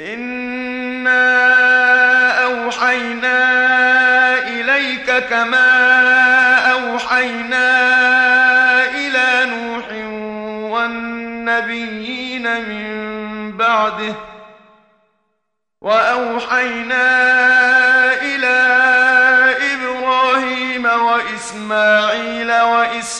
إنا أوحينا إليك كما أوحينا إلى نوح والنبيين من بعده وأوحينا إلى إبراهيم وإسماعيل وإسماعيل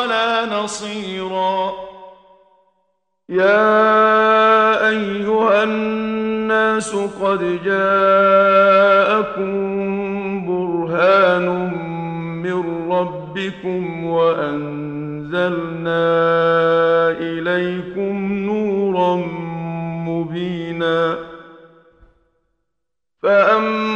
ولا نصيرا. يا أيها الناس قد جاءكم برهان من ربكم وأنزلنا إليكم نورا مبينا. فأما